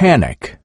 panic.